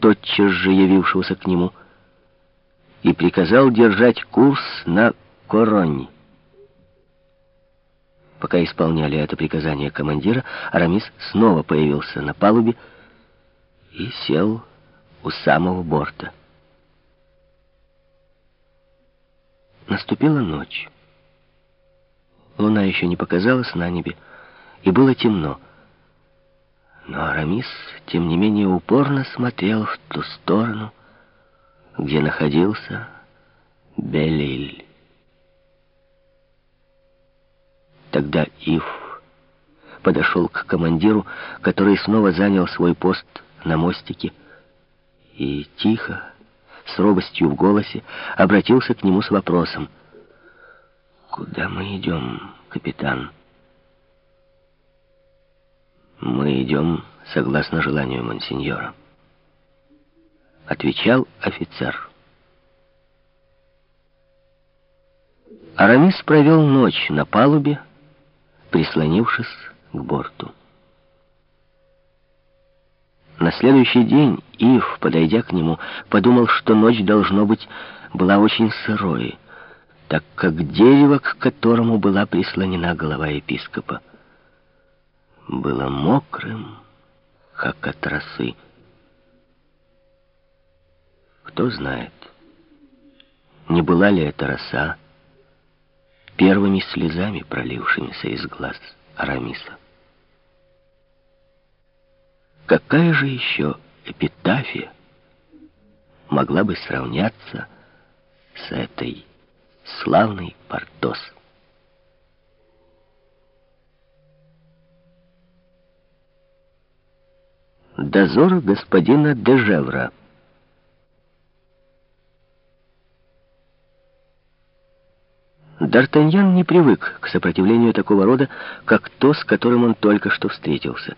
тотчас же явившегося к нему, и приказал держать курс на Коронь. Пока исполняли это приказание командира, Арамис снова появился на палубе и сел у самого борта. Наступила ночь. Луна еще не показалась на небе, и было темно. Но Арамис, тем не менее, упорно смотрел в ту сторону, где находился Белиль. Тогда Ив подошел к командиру, который снова занял свой пост на мостике, и тихо, с робостью в голосе, обратился к нему с вопросом. «Куда мы идем, капитан?» «Мы идем согласно желанию монсеньора», — отвечал офицер. Арамис провел ночь на палубе, прислонившись к борту. На следующий день Ив, подойдя к нему, подумал, что ночь, должно быть, была очень сырой, так как дерево, к которому была прислонена голова епископа, было мокрым, как от росы. Кто знает, не была ли это роса первыми слезами, пролившимися из глаз Арамиса. Какая же еще эпитафия могла бы сравняться с этой славной Портос? Дозор господина Дежевра. Д'Артаньян не привык к сопротивлению такого рода, как то, с которым он только что встретился.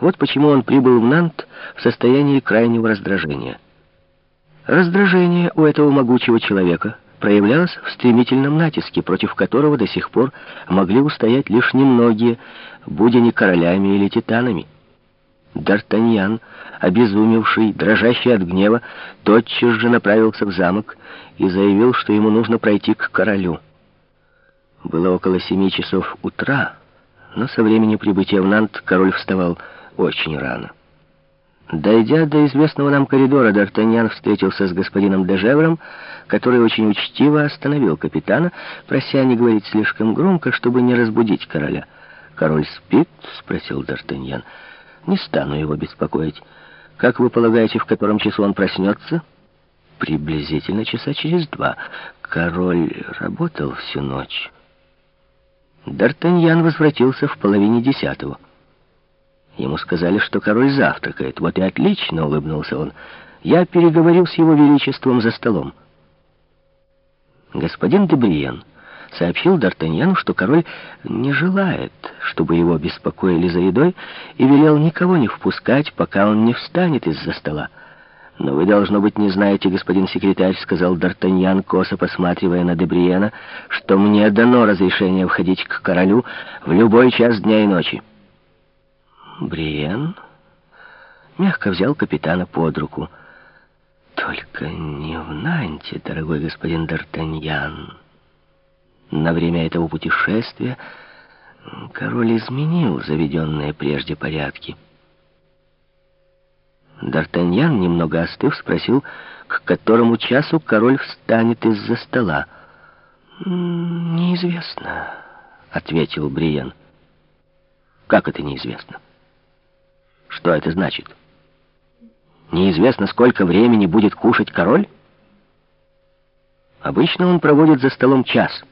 Вот почему он прибыл в Нант в состоянии крайнего раздражения. Раздражение у этого могучего человека проявлялось в стремительном натиске, против которого до сих пор могли устоять лишь немногие, будь они королями или титанами. Д'Артаньян, обезумевший, дрожащий от гнева, тотчас же направился в замок и заявил, что ему нужно пройти к королю. Было около семи часов утра, но со времени прибытия в Нант король вставал очень рано. Дойдя до известного нам коридора, Д'Артаньян встретился с господином Дежевром, который очень учтиво остановил капитана, прося не говорить слишком громко, чтобы не разбудить короля. «Король спит?» — спросил Д'Артаньян. «Не стану его беспокоить. Как вы полагаете, в котором часу он проснется?» «Приблизительно часа через два. Король работал всю ночь». Д'Артаньян возвратился в половине десятого. Ему сказали, что король завтракает. Вот и отлично, улыбнулся он. Я переговорил с его величеством за столом. Господин Дебриен сообщил Д'Артаньяну, что король не желает, чтобы его беспокоили за едой, и велел никого не впускать, пока он не встанет из-за стола. «Но вы, должно быть, не знаете, господин секретарь», — сказал Д'Артаньян, косо посматривая на Дебриена, «что мне дано разрешение входить к королю в любой час дня и ночи». Бриен мягко взял капитана под руку. «Только не в Нанте, дорогой господин Д'Артаньян». На время этого путешествия король изменил заведенные прежде порядки. Д'Артаньян, немного остыв, спросил, к которому часу король встанет из-за стола. «Неизвестно», — ответил Бриен. «Как это неизвестно?» Что это значит? Неизвестно, сколько времени будет кушать король? Обычно он проводит за столом час.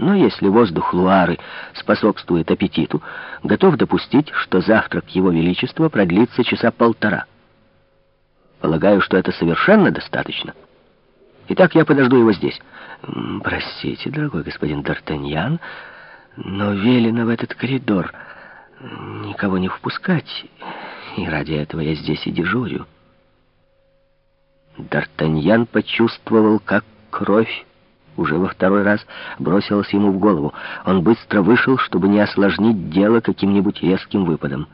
Но если воздух Луары способствует аппетиту, готов допустить, что завтрак Его Величества продлится часа полтора. Полагаю, что это совершенно достаточно. Итак, я подожду его здесь. Простите, дорогой господин Д'Артаньян, но велено в этот коридор никого не впускать, и ради этого я здесь и дежурю. Д'Артаньян почувствовал, как кровь уже во второй раз бросилась ему в голову. Он быстро вышел, чтобы не осложнить дело каким-нибудь резким выпадом.